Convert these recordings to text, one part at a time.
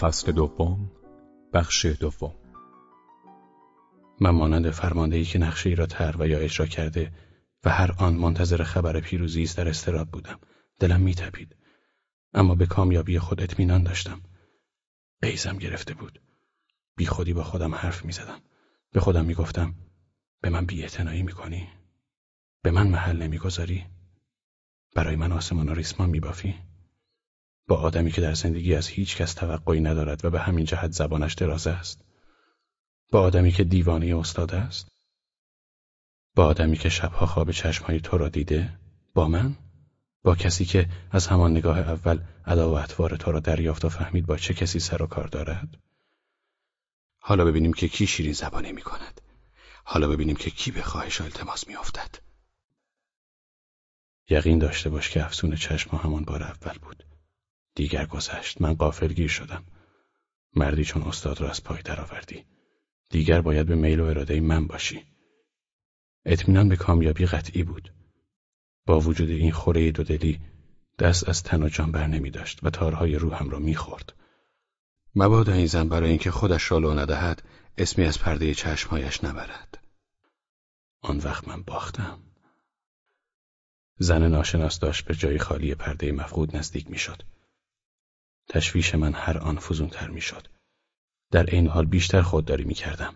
فصل دوم بخش دوم. من مانند فرماندهی که نقشه ای را تر و یا اجرا کرده و هر آن منتظر خبر پیروزی است در استراب بودم. دلم میتپید. اما به کامیابی خود اطمینان داشتم. قیزم گرفته بود. بی خودی با خودم حرف می‌زدم. به خودم می‌گفتم به من بی می‌کنی؟ به من محل نمی‌گذاری؟ برای من آسمان و ریسمان میبافی؟ با آدمی که در زندگی از هیچ کس توقعی ندارد و به همین جهت زبانش درازه است. با آدمی که دیوانه استاد است. با آدمی که شبها خواب چشمهای تو را دیده. با من. با کسی که از همان نگاه اول ادا و اطوار تو را دریافت و فهمید با چه کسی سر و کار دارد. حالا ببینیم که کی شیرین زبانه می کند. حالا ببینیم که کی به خواهش التماس می افتد. یقین داشته باش که افسون چشم همان بار اول بود. دیگر گذشت من قافلگیر شدم مردی چون استاد را از پای درآوردی دیگر باید به میل و اراده من باشی اطمینان به کامیابی قطعی بود با وجود این خوره دودلی دست از تن و جان بر نمی داشت و تارهای روحم را می‌خورد. مبادا این زن برای اینکه خودش را لو ندهد اسمی از پرده چشمهایش نبرد. آن وقت من باختم. زن ناشناس داشت به جای خالی پرده مفقود نزدیک می‌شد. تشویش من هر آن فزونتر می‌شد. در این حال بیشتر خودداری می کردم.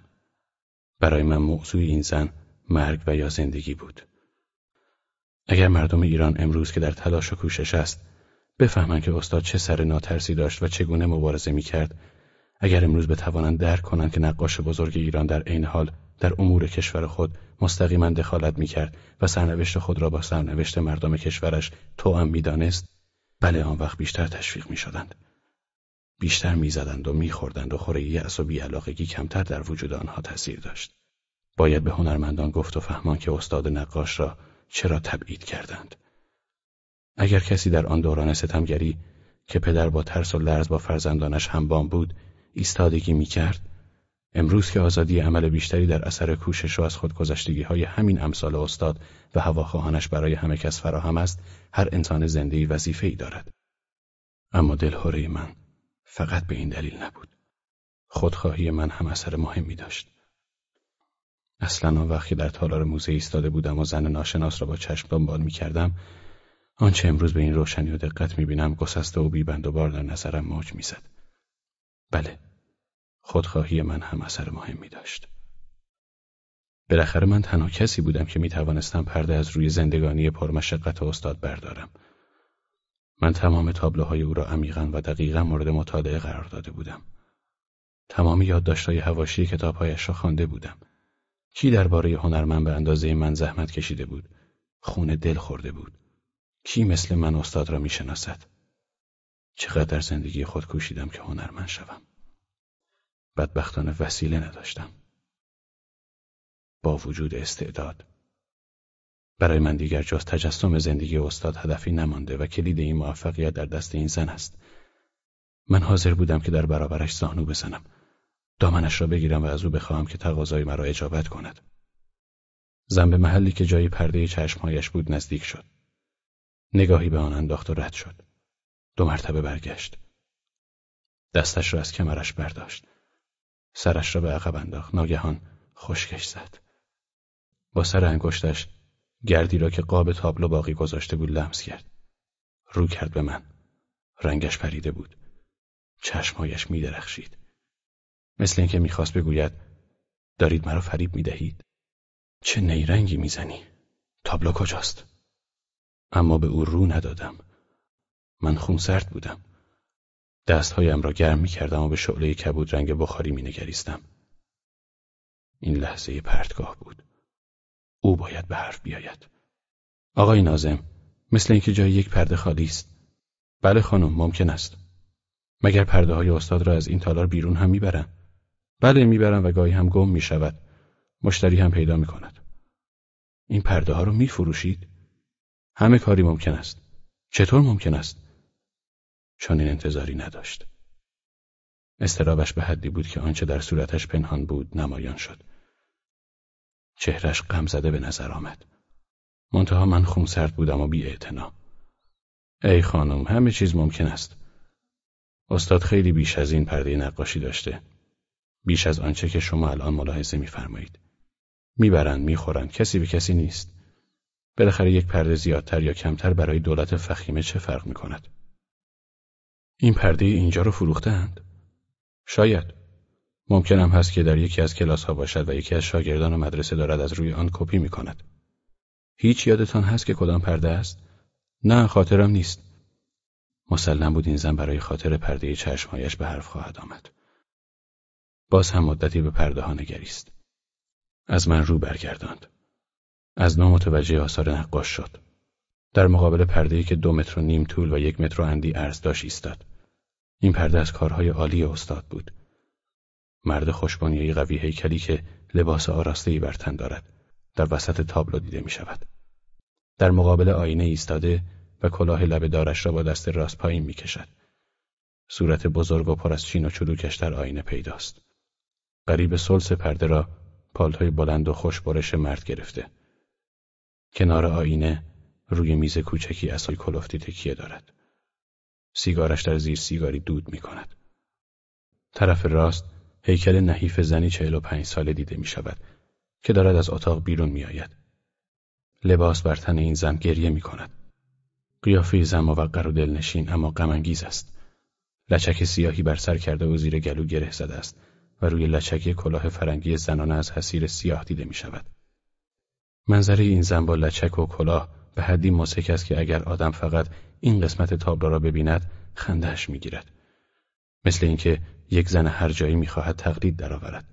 برای من موضوع این زن مرگ و یا زندگی بود. اگر مردم ایران امروز که در تلاش و کوشش است بفهمند که استاد چه سر ناترسی داشت و چگونه مبارزه می کرد اگر امروز بتوانند درک کنند که نقاش بزرگ ایران در عین حال در امور کشور خود مستقیما دخالت می کرد و سرنوشت خود را با سرنوشت مردم کشورش توأم می دانست بله آن وقت بیشتر تشویق می شدند. بیشتر می‌زدند و میخوردند و خوره یأس و بیعلاقگی کمتر در وجود آنها تاثیر داشت. باید به هنرمندان گفت و فهمان که استاد نقاش را چرا تبعید کردند. اگر کسی در آن دوران ستمگری که پدر با ترس و لرز با فرزندانش همبام بود ایستادگی می‌کرد امروز که آزادی عمل بیشتری در اثر کوشش و از خودگذشتگی های همین امثال استاد و هواخواهانش برای همه کس فراهم است هر انسان زنده وظیفه ای دارد. اما دلهوره من فقط به این دلیل نبود. خودخواهی من هم اثر مهمی داشت. اصلا آن وقتی در تالار موزه ایستاده بودم و زن ناشناس را با چشم دنبال می کردم آنچه امروز به این روشنی و دقت می بینم گسسته و بیبند و بار در نظرم موج می زد. بله خودخواهی من هم اثر مهمی داشت. بالاخره من تنها کسی بودم که می توانستم پرده از روی زندگانی پرمشقت استاد بردارم. من تمام تابلوهای او را عمیقا و دقیقا مورد مطالعه قرار داده بودم. تمام یادداشتهای حواشی کتابهایش را خوانده بودم. کی درباره هنرمند به اندازه من زحمت کشیده بود؟ خون دل خورده بود. کی مثل من استاد را می‌شناسد؟ چقدر در زندگی خود کوشیدم که هنرمند شوم؟ بدبختانه وسیله نداشتم. با وجود استعداد. برای من دیگر جز تجسم زندگی استاد هدفی نمانده و کلید این موفقیت در دست این زن است. من حاضر بودم که در برابرش زانو بزنم. دامنش را بگیرم و از او بخواهم که تقاضای مرا اجابت کند. زن به محلی که جای پرده چشمهایش بود نزدیک شد. نگاهی به آن انداخت و رد شد. دو مرتبه برگشت. دستش را از کمرش برداشت. سرش را به عقب انداخت. ناگهان خشکش زد. با سر انگشتش گردی را که قاب تابلو باقی گذاشته بود لمس کرد. رو کرد به من. رنگش پریده بود. چشمهایش میدرخشید. مثل اینکه می‌خواست بگوید دارید مرا فریب می‌دهید. چه نیرنگی می‌زنی؟ تابلو کجاست؟ اما به او رو ندادم. من خونسرد بودم. دستهایم را گرم می‌کردم و به شعله کبود رنگ بخاری مینگریستم. این لحظه پرتگاه بود. او باید به حرف بیاید. آقای نازم مثل اینکه جای یک پرده خالی است. بله خانم ممکن است. مگر پرده های استاد را از این تالار بیرون هم می‌برم بله می‌برم و گاهی هم گم می‌شود. مشتری هم پیدا می‌کند. این پرده ها رو میفروشید؟ همه کاری ممکن است. چطور ممکن است؟ چون این انتظاری نداشت استرابش به حدی بود که آنچه در صورتش پنهان بود نمایان شد چهرش غم زده به نظر آمد. منتها من خونسرد بودم و بی ای خانم همه چیز ممکن است. استاد خیلی بیش از این پرده نقاشی داشته. بیش از آنچه که شما الان ملاحظه میفرمایید. می‌برند می‌خورند کسی به کسی نیست. بالاخره یک پرده زیادتر یا کمتر برای دولت فخیمه چه فرق می‌کند؟ این پرده اینجا رو فروختند؟ شاید. ممکنم هست که در یکی از کلاس ها باشد و یکی از شاگردان مدرسه دارد از روی آن کپی می کند. هیچ یادتان هست که کدام پرده است؟ نه خاطرم نیست. مسلم بود این زن برای خاطر پرده چشمهایش به حرف خواهد آمد. باز هم مدتی به پرده ها نگریست. از من رو برگرداند. از نو متوجه آثار نقاش شد. در مقابل پرده که دو متر و نیم طول و یک متر و اندی عرض داشت ایستاد. این پرده از کارهای عالی استاد بود. مرد خوشبانیهای قوی هیکلی که لباس آراستهای بر تن دارد در وسط تابلو دیده می شود. در مقابل آینه ایستاده و کلاه لبه دارش را با دست راست پایین می کشد. صورت بزرگ و پر از چین و چروکش در آینه پیداست. قریب سلس پرده را پالتوی بلند و خوشبرش مرد گرفته. کنار آینه روی میز کوچکی اصای کلفتی تکیه دارد. سیگارش در زیر سیگاری دود می کند. طرف راست هیکل نحیف زنی چهل و پنج ساله دیده می شود که دارد از اتاق بیرون می آید. لباس بر تن این زن گریه می کند. قیافه زن موقر و دلنشین اما غمانگیز است. لچک سیاهی بر سر کرده و زیر گلو گره زده است و روی لچکی کلاه فرنگی زنانه از حسیر سیاه دیده می شود. منظره این زن با لچک و کلاه به حدی مسک است که اگر آدم فقط این قسمت تابلو را ببیند خندهش می‌گیرد. مثل اینکه یک زن هر جایی می‌خواهد تقلید درآورد.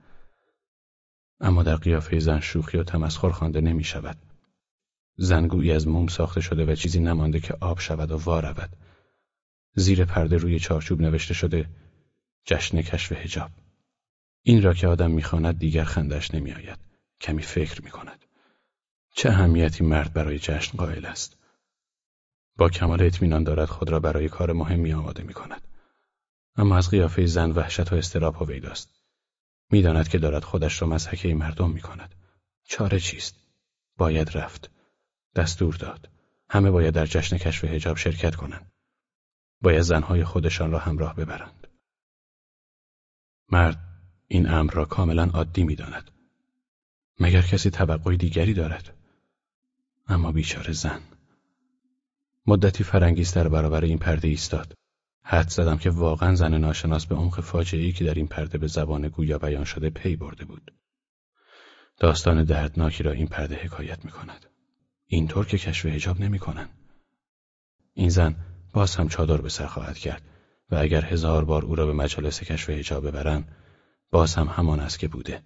اما در قیافه زن شوخی و تمسخر خوانده نمی شود. زنگویی از موم ساخته شده و چیزی نمانده که آب شود و وا رود. زیر پرده روی چارچوب نوشته شده جشن کشف هجاب. این را که آدم می‌خواند دیگر خندش نمیآید. کمی فکر می کند. چه اهمیتی مرد برای جشن قائل است؟ با کمال اطمینان دارد خود را برای کار مهمی آماده می کند. اما از قیافه زن وحشت و استراب هویداست. می‌داند که دارد خودش را مزحکه مردم می کند. چاره چیست؟ باید رفت. دستور داد. همه باید در جشن کشف هجاب شرکت کنند. باید زنهای خودشان را همراه ببرند. مرد این امر را کاملا عادی می‌داند. مگر کسی توقعی دیگری دارد؟ اما بیچاره زن. مدتی فرنگیز در برابر این پرده ایستاد. حد زدم که واقعا زن ناشناس به عمق فاجعه‌ای که در این پرده به زبان گویا بیان شده پی برده بود. داستان دردناکی را این پرده حکایت می کند. اینطور که کشف هجاب نمی کنن. این زن باز هم چادر به سر خواهد کرد و اگر هزار بار او را به مجالس کشف هجاب ببرن باز هم همان است که بوده.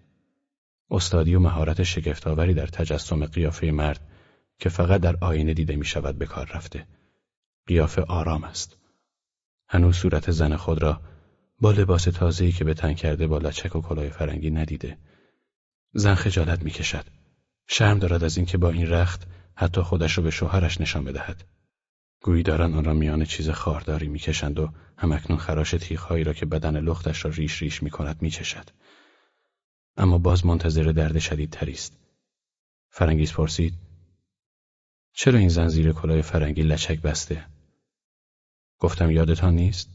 استادی و مهارت شگفتآوری در تجسم قیافه مرد که فقط در آینه دیده می شود به کار رفته. قیافه آرام است. هنوز صورت زن خود را با لباس تازه‌ای که به تن کرده با لچک و کلاه فرنگی ندیده. زن خجالت می‌کشد. شرم دارد از اینکه با این رخت حتی خودش را به شوهرش نشان بدهد. گویی دارن آن را میان چیز خارداری می‌کشند و همکنون خراش تیغهایی را که بدن لختش را ریش ریش می‌کند میچشد. اما باز منتظر درد شدیدتری است. فرنگیز پرسید چرا این زن زیر کلاه فرنگی لچک بسته؟ گفتم یادتان نیست؟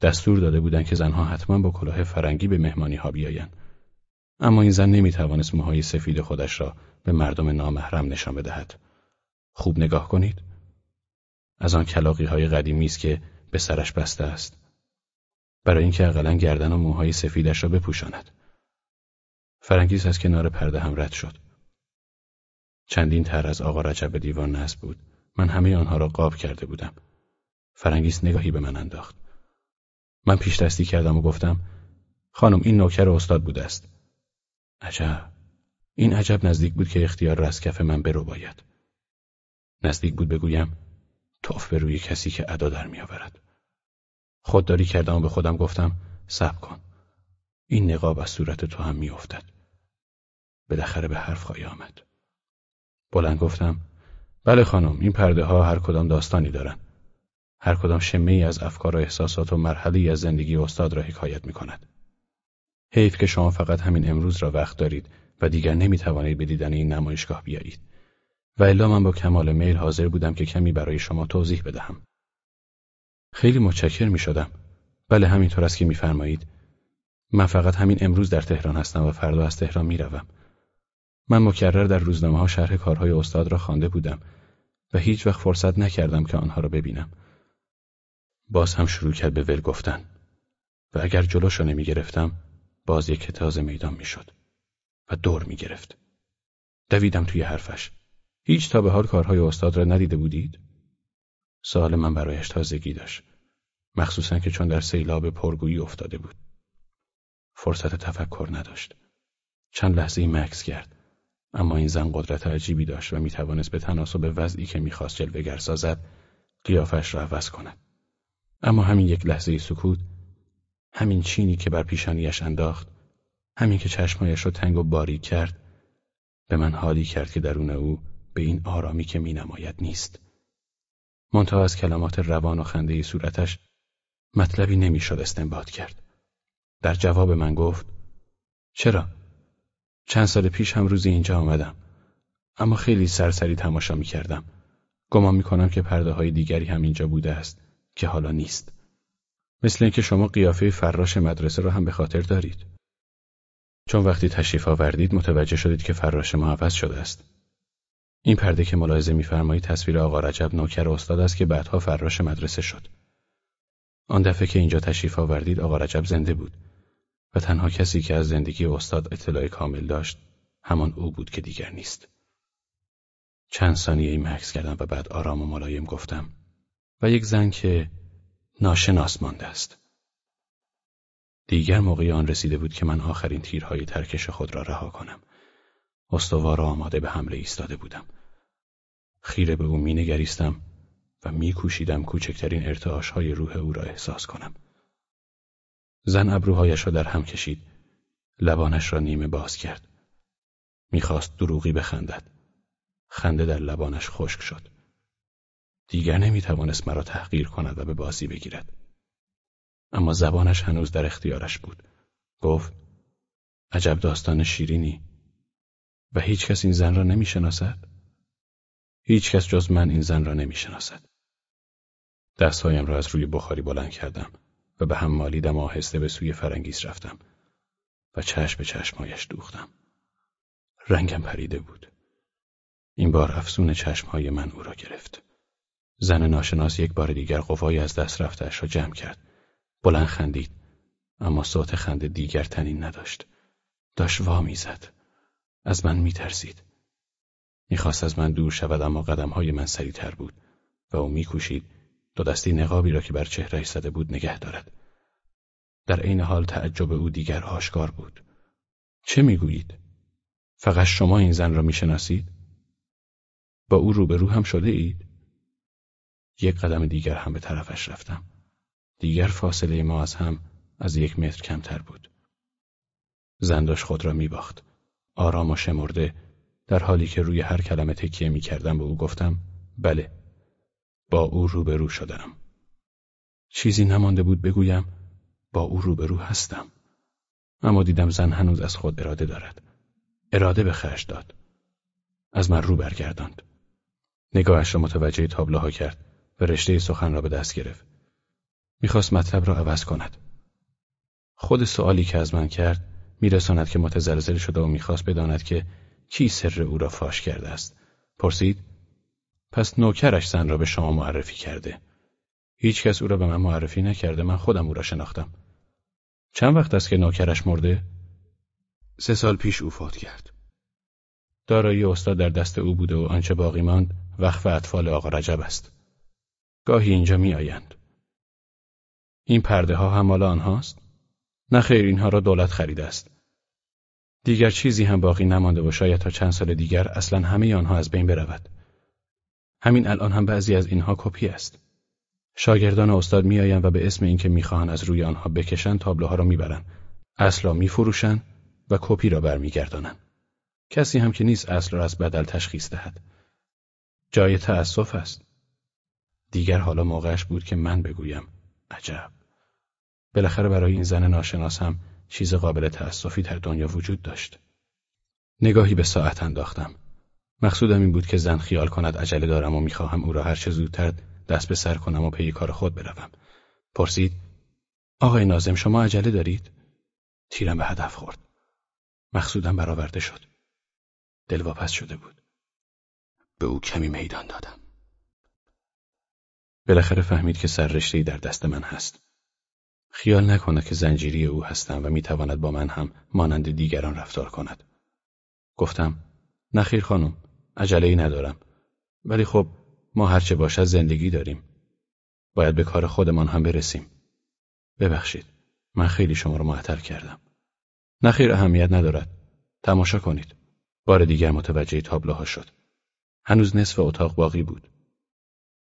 دستور داده بودن که زنها حتما با کلاه فرنگی به مهمانی ها بیایند. اما این زن نمی توانست موهای سفید خودش را به مردم نامحرم نشان بدهد. خوب نگاه کنید. از آن کلاقی های قدیمی است که به سرش بسته است. برای اینکه اقلا گردن و موهای سفیدش را بپوشاند. فرنگیز از کنار پرده هم رد شد. چندین تر از آقا رجب دیوان نصب بود. من همه آنها را قاب کرده بودم. فرنگیس نگاهی به من انداخت. من پیش دستی کردم و گفتم خانم این نوکر استاد بوده است. عجب. این عجب نزدیک بود که اختیار را از کف من برو باید. نزدیک بود بگویم توف به روی کسی که ادا در می آورد. خودداری کردم و به خودم گفتم صبر کن. این نقاب از صورت تو هم می افتد. بالاخره به حرف خواهی آمد. بلند گفتم بله خانم این پرده ها هر کدام داستانی دارن. هر کدام شمه ای از افکار و احساسات و مرحله از زندگی استاد را حکایت می کند. حیف که شما فقط همین امروز را وقت دارید و دیگر نمی توانید به دیدن این نمایشگاه بیایید. و الا من با کمال میل حاضر بودم که کمی برای شما توضیح بدهم. خیلی متشکر می شدم. بله همینطور است که میفرمایید من فقط همین امروز در تهران هستم و فردا از تهران می‌روم من مکرر در روزنامه ها شرح کارهای استاد را خوانده بودم و هیچ وقت فرصت نکردم که آنها را ببینم باز هم شروع کرد به ول گفتن و اگر جلوش نمی گرفتم باز یک تازه میدان می‌شد و دور می گرفت. دویدم توی حرفش. هیچ تا به حال کارهای استاد را ندیده بودید؟ سوال من برایش تازگی داشت. مخصوصا که چون در سیلاب پرگویی افتاده بود. فرصت تفکر نداشت. چند لحظه مکس کرد. اما این زن قدرت عجیبی داشت و می توانست به تناسب وضعی که می‌خواست جلوگر سازد قیافش را عوض کند. اما همین یک لحظه سکوت همین چینی که بر پیشانیش انداخت همین که چشمایش را تنگ و باریک کرد به من حالی کرد که درون او به این آرامی که می نماید نیست. منتها از کلمات روان و خنده صورتش مطلبی نمی‌شد استنباط کرد. در جواب من گفت چرا؟ چند سال پیش هم روزی اینجا آمدم. اما خیلی سرسری تماشا می کردم. گمان می کنم که پرده های دیگری هم اینجا بوده است که حالا نیست. مثل اینکه شما قیافه فراش مدرسه را هم به خاطر دارید. چون وقتی تشریف آوردید متوجه شدید که فراش ما عوض شده است. این پرده که ملاحظه می‌فرمایید تصویر آقا رجب نوکر استاد است که بعدها فراش مدرسه شد. آن دفعه که اینجا تشریف آوردید آقا رجب زنده بود و تنها کسی که از زندگی استاد اطلاع کامل داشت همان او بود که دیگر نیست. چند ثانیه ای مکس کردم و بعد آرام و ملایم گفتم و یک زن که ناشناس مانده است. دیگر موقعی آن رسیده بود که من آخرین تیرهای ترکش خود را رها کنم. استوار آماده به حمله ایستاده بودم. خیره به او مینگریستم و میکوشیدم کوچکترین ارتعاشهای روح او را احساس کنم. زن ابروهایش را در هم کشید. لبانش را نیمه باز کرد. می‌خواست دروغی بخندد. خنده در لبانش خشک شد. دیگر نمی‌توانست مرا تحقیر کند و به بازی بگیرد. اما زبانش هنوز در اختیارش بود. گفت عجب داستان شیرینی و هیچ کس این زن را نمی شناسد؟ هیچ کس جز من این زن را نمی شناسد. دستهایم را از روی بخاری بلند کردم و به هم مالیدم آهسته به سوی فرنگیس رفتم و چشم به چشمهایش دوختم. رنگم پریده بود. این بار افسون چشمهای من او را گرفت. زن ناشناس یک بار دیگر قوای از دست رفتش را جمع کرد. بلند خندید. اما صوت خنده دیگر تنین نداشت. داشت وا می‌زد. از من میترسید. می‌خواست از من دور شود اما قدمهای من سریعتر بود و او میکوشید دو دستی نقابی را که بر چهرهش زده بود نگه دارد. در عین حال تعجب او دیگر آشکار بود. چه می‌گویید؟ فقط شما این زن را می‌شناسید؟ با او روبرو هم شده اید؟ یک قدم دیگر هم به طرفش رفتم. دیگر فاصله ما از هم از یک متر کمتر بود. زنداش خود را می باخت. آرام و شمرده در حالی که روی هر کلمه تکیه می کردم به او گفتم بله با او روبرو شدم. چیزی نمانده بود بگویم با او روبرو هستم. اما دیدم زن هنوز از خود اراده دارد. اراده به خرج داد. از من رو برگرداند. نگاهش را متوجه تابلوها کرد و رشته سخن را به دست گرفت. می‌خواست مطلب را عوض کند. خود سوالی که از من کرد میرساند که متزلزل شده و می‌خواست بداند که کی سر او را فاش کرده است. پرسید پس نوکرش زن را به شما معرفی کرده. هیچ کس او را به من معرفی نکرده من خودم او را شناختم. چند وقت است که نوکرش مرده؟ سه سال پیش او فوت کرد. دارایی استاد در دست او بوده و آنچه باقی ماند وقف اطفال آقا رجب است. گاهی اینجا می آیند. این پرده ها هم مال آنهاست؟ نه خیر اینها را دولت خریده است. دیگر چیزی هم باقی نمانده و شاید تا چند سال دیگر اصلا همه آنها از بین برود. همین الان هم بعضی از اینها کپی است. شاگردان استاد میآیند و به اسم اینکه می‌خواهند از روی آنها بکشند تابلوها را می‌برند. اصل را میفروشند و کپی را برمیگردانند. کسی هم که نیست اصل را از بدل تشخیص دهد. جای تأسف است. دیگر حالا موقعش بود که من بگویم عجب. بالاخره برای این زن ناشناس هم چیز قابل تأسفی در دنیا وجود داشت. نگاهی به ساعت انداختم. مقصودم این بود که زن خیال کند عجله دارم و می‌خواهم او را هر چه زودتر دست به سر کنم و پی کار خود بروم. پرسید آقای نازم شما عجله دارید؟ تیرم به هدف خورد. مقصودم برآورده شد. دلواپس شده بود. به او کمی میدان دادم. بالاخره فهمید که سررشتهای در دست من هست. خیال نکند که زنجیری او هستم و می‌تواند با من هم مانند دیگران رفتار کند. گفتم نخیر خانم عجله ندارم ولی خب ما هرچه باشد زندگی داریم. باید به کار خودمان هم برسیم. ببخشید من خیلی شما رو معطل کردم. نخیر اهمیت ندارد. تماشا کنید. بار دیگر متوجه تابلوها شد. هنوز نصف اتاق باقی بود.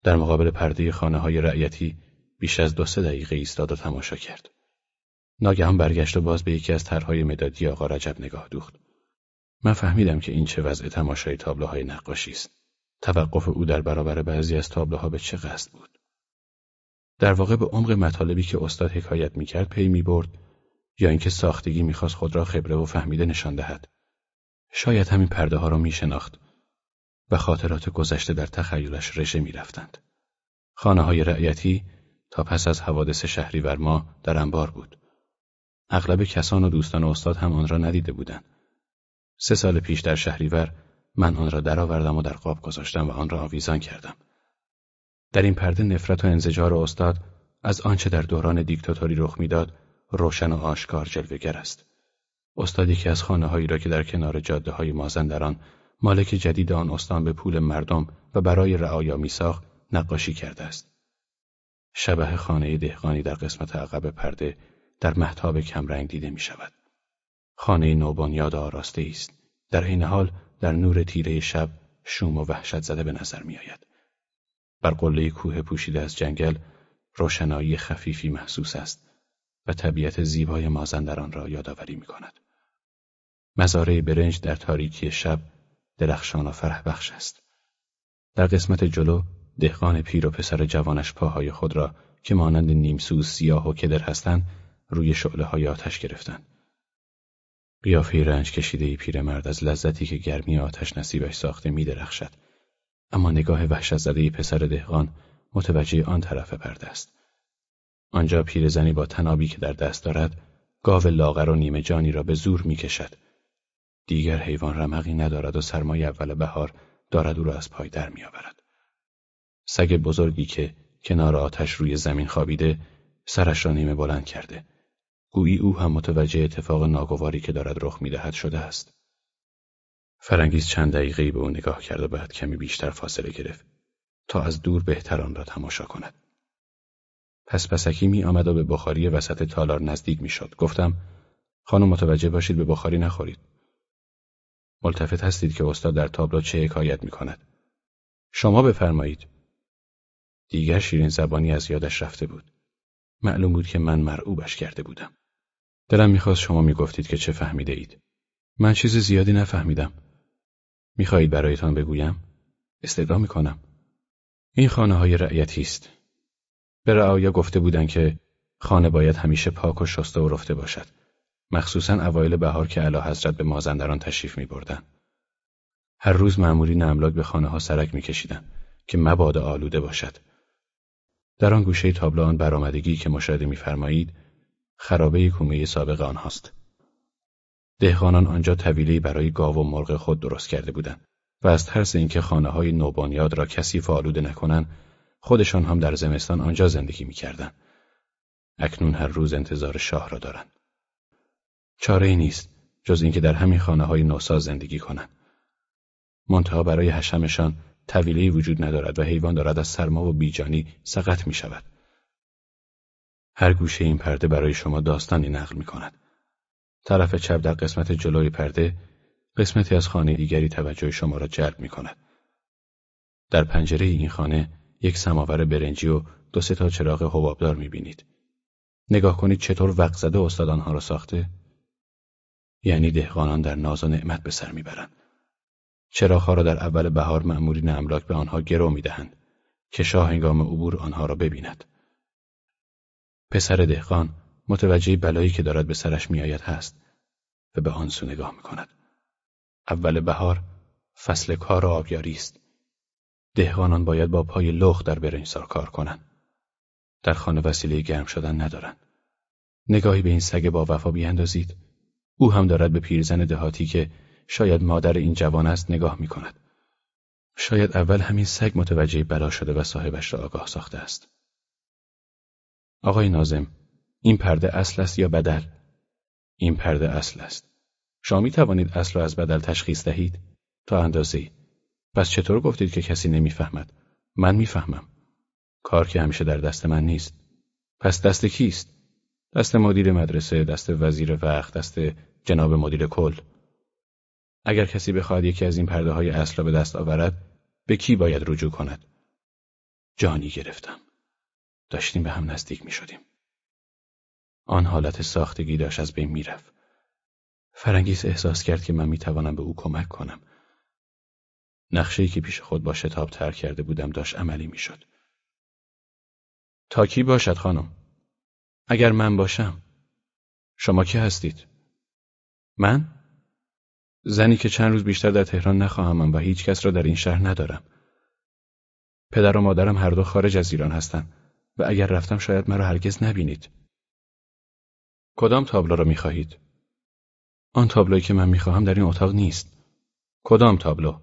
در مقابل پرده خانه های رعیتی بیش از دو سه دقیقه ایستاد و تماشا کرد. ناگهان برگشت و باز به یکی از طرحهای مدادی آقا رجب نگاه دوخت. من فهمیدم که این چه وضع تماشای تابلوهای نقاشی است. توقف او در برابر بعضی از تابلوها به چه قصد بود؟ در واقع به عمق مطالبی که استاد حکایت می‌کرد پی می‌برد یا اینکه ساختگی می‌خواست خود را خبره و فهمیده نشان دهد. شاید همین پرده ها را میشناخت و خاطرات گذشته در تخیلش رژه می‌رفتند. خانه های رعیتی تا پس از حوادث شهری ما در انبار بود. اغلب کسان و دوستان استاد هم آن را ندیده بودند. سه سال پیش در شهریور من آن را درآوردم و در قاب گذاشتم و آن را آویزان کردم. در این پرده نفرت و انزجار استاد از آنچه در دوران دیکتاتوری رخ می‌داد روشن و آشکار جلوگر است. استاد یکی از خانه هایی را که در کنار جاده های مازندران مالک جدید آن استان به پول مردم و برای رعایا میساخت نقاشی کرده است. شبه خانه دهقانی در قسمت عقب پرده در محتاب کمرنگ دیده می شود. خانه نوبانیاد آراسته است. در این حال در نور تیره شب شوم و وحشت زده به نظر می آید. بر قله کوه پوشیده از جنگل روشنایی خفیفی محسوس است و طبیعت زیبای مازندران را یادآوری می کند. مزاره برنج در تاریکی شب درخشان و فرح بخش است. در قسمت جلو دهقان پیر و پسر جوانش پاهای خود را که مانند نیمسوز سیاه و کدر هستند روی شعله های آتش گرفتند. قیافه رنج ای پیرمرد از لذتی که گرمی آتش نصیبش ساخته می درخشد. اما نگاه وحشت زده پسر دهقان متوجه آن طرف پرده است. آنجا پیرزنی با تنابی که در دست دارد گاو لاغر و نیمه جانی را به زور می کشد. دیگر حیوان رمقی ندارد و سرمای اول بهار دارد او را از پای در می آورد. سگ بزرگی که کنار آتش روی زمین خوابیده سرش را نیمه بلند کرده. گویی او هم متوجه اتفاق ناگواری که دارد رخ می‌دهد شده است. فرانگیز چند دقیقه به او نگاه کرد و بعد کمی بیشتر فاصله گرفت تا از دور بهتر آن را تماشا کند. پس پسکی می آمد و به بخاری وسط تالار نزدیک می شد. گفتم خانم متوجه باشید به بخاری نخورید. ملتفت هستید که استاد در تابلو چه حکایت می کند. شما بفرمایید. دیگر شیرین زبانی از یادش رفته بود. معلوم بود که من مرعوبش کرده بودم. دلم می‌خواست شما می‌گفتید که چه فهمیده اید. من چیز زیادی نفهمیدم. می‌خواهید برایتان بگویم؟ استدعا می‌کنم. این خانه های رعیتی است. به رعایا گفته بودند که خانه باید همیشه پاک و شسته و رفته باشد. مخصوصا اوایل بهار که علا حضرت به مازندران تشریف می بردن. هر روز معمولی املاک به خانه ها سرک میکشیدند که مبادا آلوده باشد. در آن گوشه تابلو آن برآمدگی که مشاهده میفرمایید خرابه کومه سابق آنهاست. دهقانان آنجا طویلی برای گاو و مرغ خود درست کرده بودند و از ترس اینکه خانه های نوبانیاد را کسی آلوده نکنند خودشان هم در زمستان آنجا زندگی می‌کردند. اکنون هر روز انتظار شاه را دارند. چاره ای نیست جز اینکه در همین خانه های نوساز زندگی کنند. منتها برای حشمشان طویلی وجود ندارد و حیوان دارد از سرما و بیجانی سقط می شود. هر گوشه این پرده برای شما داستانی نقل می کند. طرف چپ در قسمت جلوی پرده قسمتی از خانه دیگری توجه شما را جلب می کند. در پنجره این خانه یک سماور برنجی و دو سه تا چراغ حبابدار می بینید. نگاه کنید چطور وقت زده استاد آنها را ساخته؟ یعنی دهقانان در ناز و نعمت به سر می‌برند. چراغها را در اول بهار مأمورین املاک به آنها گرو می‌دهند که شاه هنگام عبور آنها را ببیند. پسر دهقان متوجه بلایی که دارد به سرش میآید هست و به آن سو نگاه می‌کند. اول بهار فصل کار و آبیاری است. دهقانان باید با پای لخ در برنجسار کار کنند. در خانه وسیله گرم شدن ندارند. نگاهی به این سگ با وفا بیاندازید او هم دارد به پیرزن دهاتی که شاید مادر این جوان است نگاه می کند. شاید اول همین سگ متوجه بلا شده و صاحبش را آگاه ساخته است. آقای نازم، این پرده اصل است یا بدل؟ این پرده اصل است. شما می توانید اصل را از بدل تشخیص دهید؟ تا اندازه پس چطور گفتید که کسی نمی‌فهمد؟ من می‌فهمم. کار که همیشه در دست من نیست. پس دست کیست؟ دست مدیر مدرسه، دست وزیر وقت، دست جناب مدیر کل. اگر کسی بخواهد یکی از این پرده های اصل را به دست آورد، به کی باید رجوع کند؟ جانی گرفتم. داشتیم به هم نزدیک می شدیم. آن حالت ساختگی داشت از بین می‌رفت. فرنگیس احساس کرد که من می‌توانم به او کمک کنم. نقشه‌ای که پیش خود با شتاب تر کرده بودم داشت عملی می‌شد. تا کی باشد خانم؟ اگر من باشم شما کی هستید؟ من؟ زنی که چند روز بیشتر در تهران نخواهمم و هیچ کس را در این شهر ندارم. پدر و مادرم هر دو خارج از ایران هستند و اگر رفتم شاید مرا هرگز نبینید. کدام تابلو را می‌خواهید؟ آن تابلویی که من می‌خواهم در این اتاق نیست. کدام تابلو؟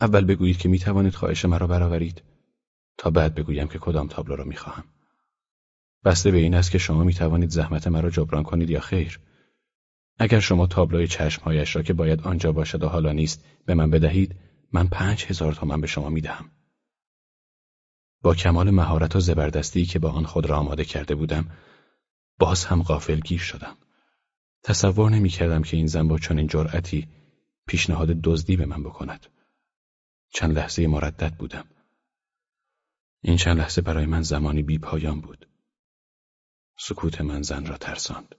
اول بگویید که می‌توانید خواهش مرا برآورید تا بعد بگویم که کدام تابلو را می‌خواهم. بسته به این است که شما می‌توانید زحمت مرا جبران کنید یا خیر. اگر شما تابلوی چشمهایش را که باید آنجا باشد و حالا نیست به من بدهید من پنج هزار تومن به شما می‌دهم. با کمال مهارت و زبردستی که با آن خود را آماده کرده بودم باز هم غافل گیر شدم. تصور نمی کردم که این زن با چنین جرأتی پیشنهاد دزدی به من بکند. چند لحظه مردد بودم. این چند لحظه برای من زمانی بی پایان بود. سکوت من زن را ترساند.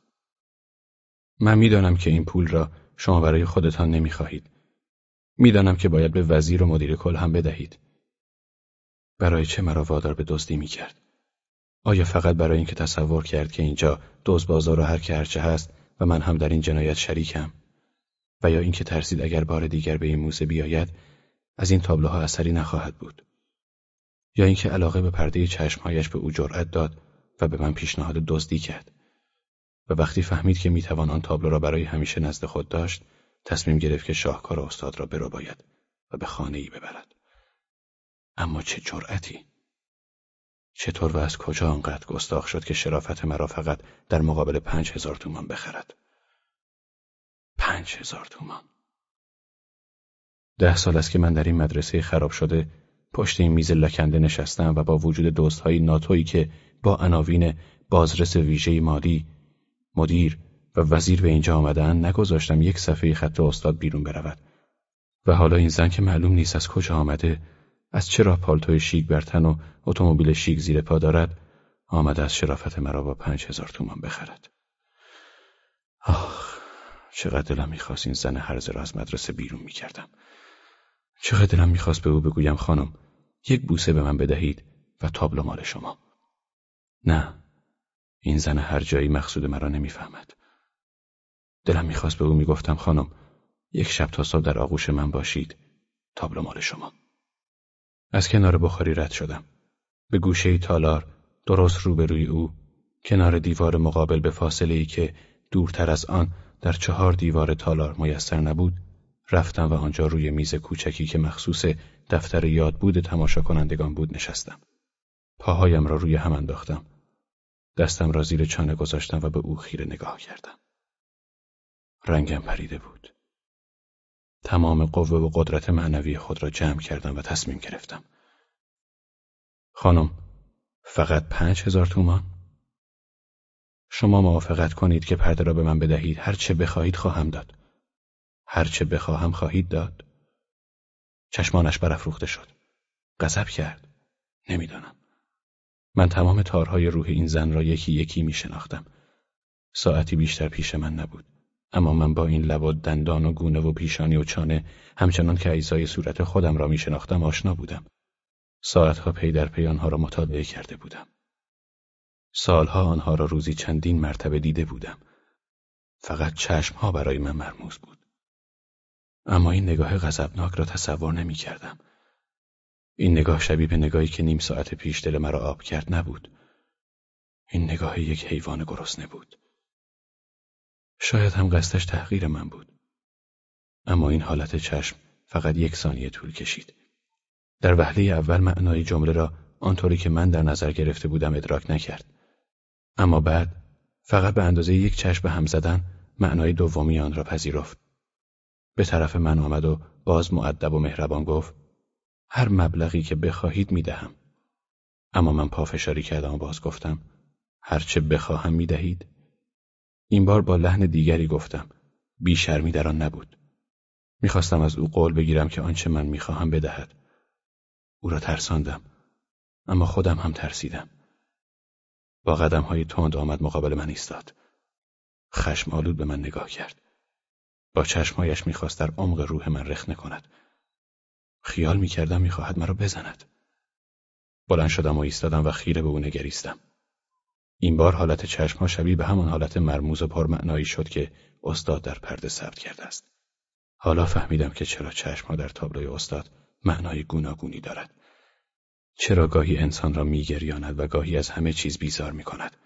من می‌دانم که این پول را شما برای خودتان نمی‌خواهید. می‌دانم که باید به وزیر و مدیر کل هم بدهید. برای چه مرا وادار به دزدی می‌کرد؟ آیا فقط برای اینکه تصور کرد که اینجا دوز بازار و هر که هرچه هست و من هم در این جنایت شریکم؟ و یا اینکه ترسید اگر بار دیگر به این موزه بیاید از این تابلوها اثری نخواهد بود؟ یا اینکه علاقه به پرده چشمهایش به او جرأت داد و به من پیشنهاد دزدی کرد و وقتی فهمید که می‌توان آن تابلو را برای همیشه نزد خود داشت تصمیم گرفت که شاهکار استاد را برو باید و به خانه ای ببرد اما چه جرأتی؟ چطور و از کجا آنقدر گستاخ شد که شرافت مرا فقط در مقابل پنج هزار تومان بخرد؟ پنج هزار تومان. ده سال است که من در این مدرسه خراب شده پشت این میز لکنده نشستم و با وجود دوستهای ناتویی که با عناوین بازرس ویژه مالی، مدیر و وزیر به اینجا آمدن نگذاشتم یک صفحه خط استاد بیرون برود. و حالا این زن که معلوم نیست از کجا آمده از چرا پالتوی شیک بر تن و اتومبیل شیک زیر پا دارد؟ آمده از شرافت مرا با پنج هزار تومان بخرد. آخ چقدر دلم می‌خواست این زن هرزه را از مدرسه بیرون می‌کردم. چقدر دلم می‌خواست به او بگویم خانم یک بوسه به من بدهید و تابلو مال شما. نه این زن هر جایی مقصود مرا نمی‌فهمد. دلم می‌خواست به او می‌گفتم خانم یک شب تا صبح در آغوش من باشید تابلو مال شما. از کنار بخاری رد شدم به گوشه تالار درست روبروی او کنار دیوار مقابل به فاصله ای که دورتر از آن در چهار دیوار تالار میسر نبود رفتم و آنجا روی میز کوچکی که مخصوص دفتر یادبود تماشا کنندگان بود نشستم. پاهایم را روی هم انداختم. دستم را زیر چانه گذاشتم و به او خیره نگاه کردم. رنگم پریده بود. تمام قوه و قدرت معنوی خود را جمع کردم و تصمیم گرفتم. خانم، فقط پنج هزار تومان؟ شما موافقت کنید که پرده را به من بدهید هر چه بخواهید خواهم داد. هر چه بخواهم خواهید داد؟ چشمانش برافروخته شد. غضب کرد. نمی‌دانم. من تمام تارهای روح این زن را یکی یکی می شناختم. ساعتی بیشتر پیش من نبود. اما من با این لب و دندان و گونه و پیشانی و چانه همچنان که ایزای صورت خودم را می شناختم آشنا بودم. ساعتها پی در پی آنها را مطالعه کرده بودم. سالها آنها را روزی چندین مرتبه دیده بودم. فقط چشمها برای من مرموز بود. اما این نگاه غضبناک را تصور نمی کردم. این نگاه شبیه به نگاهی که نیم ساعت پیش دل مرا آب کرد نبود. این نگاه یک حیوان گرسنه بود. شاید هم قصدش تحقیر من بود. اما این حالت چشم فقط یک ثانیه طول کشید. در وهله اول معنای جمله را آنطوری که من در نظر گرفته بودم ادراک نکرد. اما بعد فقط به اندازه یک چشم هم زدن معنای دومی آن را پذیرفت. به طرف من آمد و باز معدب و مهربان گفت هر مبلغی که بخواهید می‌دهم. اما من پافشاری کردم و باز گفتم هرچه بخواهم می‌دهید. این بار با لحن دیگری گفتم بیشرمی در آن نبود. می‌خواستم از او قول بگیرم که آنچه من می‌خواهم بدهد. او را ترساندم اما خودم هم ترسیدم. با قدم های تند آمد مقابل من ایستاد. خشم آلود به من نگاه کرد. با چشمهایش می‌خواست در عمق روح من رخنه کند. خیال می‌کردم می‌خواهد مرا بزند. بلند شدم و ایستادم و خیره به او نگریستم. این بار حالت چشمها شبیه به همان حالت مرموز و پرمعنایی شد که استاد در پرده ثبت کرده است. حالا فهمیدم که چرا چشمها در تابلوی استاد معنای گوناگونی دارد. چرا گاهی انسان را میگریاند و گاهی از همه چیز بیزار می کند.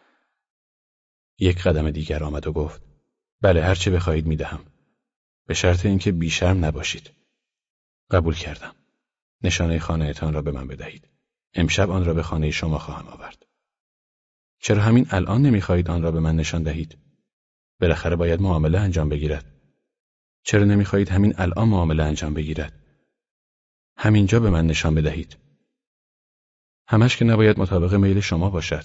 یک قدم دیگر آمد و گفت بله هرچه بخواهید می‌دهم. به شرط اینکه بیشرم نباشید. قبول کردم. نشانه خانهتان را به من بدهید. امشب آن را به خانه شما خواهم آورد. چرا همین الان نمی‌خواهید آن را به من نشان دهید؟ بالاخره باید معامله انجام بگیرد. چرا نمی‌خواهید همین الان معامله انجام بگیرد؟ همینجا به من نشان بدهید. همش که نباید مطابق میل شما باشد.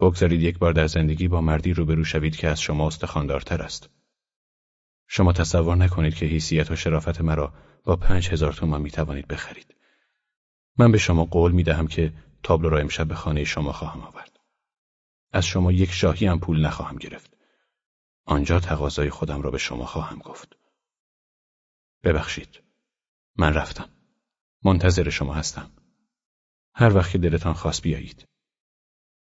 بگذارید یک بار در زندگی با مردی روبرو شوید که از شما استخاندارتر است. شما تصور نکنید که حیثیت و شرافت مرا با پنج هزار تومان می توانید بخرید. من به شما قول می دهم که تابلو را امشب به خانه شما خواهم آورد. از شما یک شاهی هم پول نخواهم گرفت. آنجا تقاضای خودم را به شما خواهم گفت. ببخشید. من رفتم. منتظر شما هستم. هر وقت که دلتان خواست بیایید.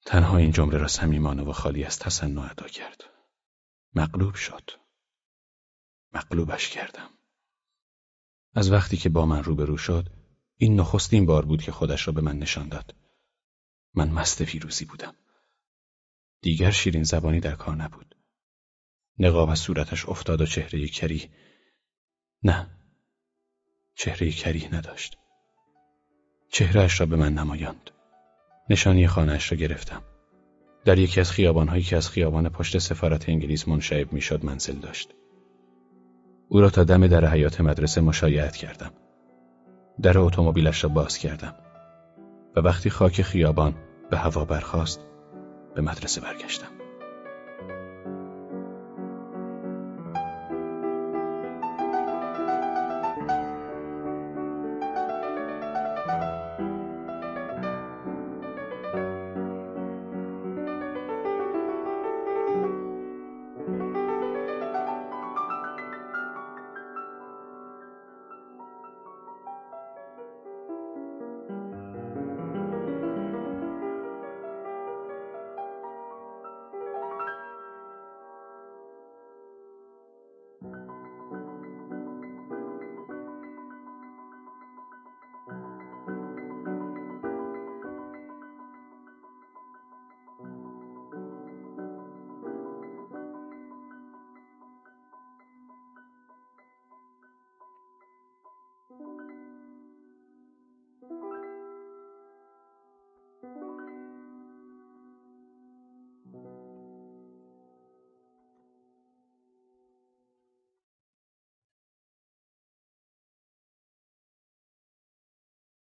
تنها این جمله را صمیمانه و خالی از تصنع ادا کرد. مغلوب شد. مغلوبش کردم. از وقتی که با من روبرو شد، این نخستین بار بود که خودش را به من نشان داد. من مست فیروزی بودم. دیگر شیرین زبانی در کار نبود. نقاب از صورتش افتاد و چهره کری نه چهره کری نداشت. چهرهش را به من نمایاند. نشانی خانهاش را گرفتم. در یکی از خیابانهایی که از خیابان پشت سفارت انگلیس منشعب می‌شد منزل داشت. او را تا دم در حیات مدرسه مشایعت کردم. در اتومبیلش را باز کردم و وقتی خاک خیابان به هوا برخاست به مدرسه برگشتم.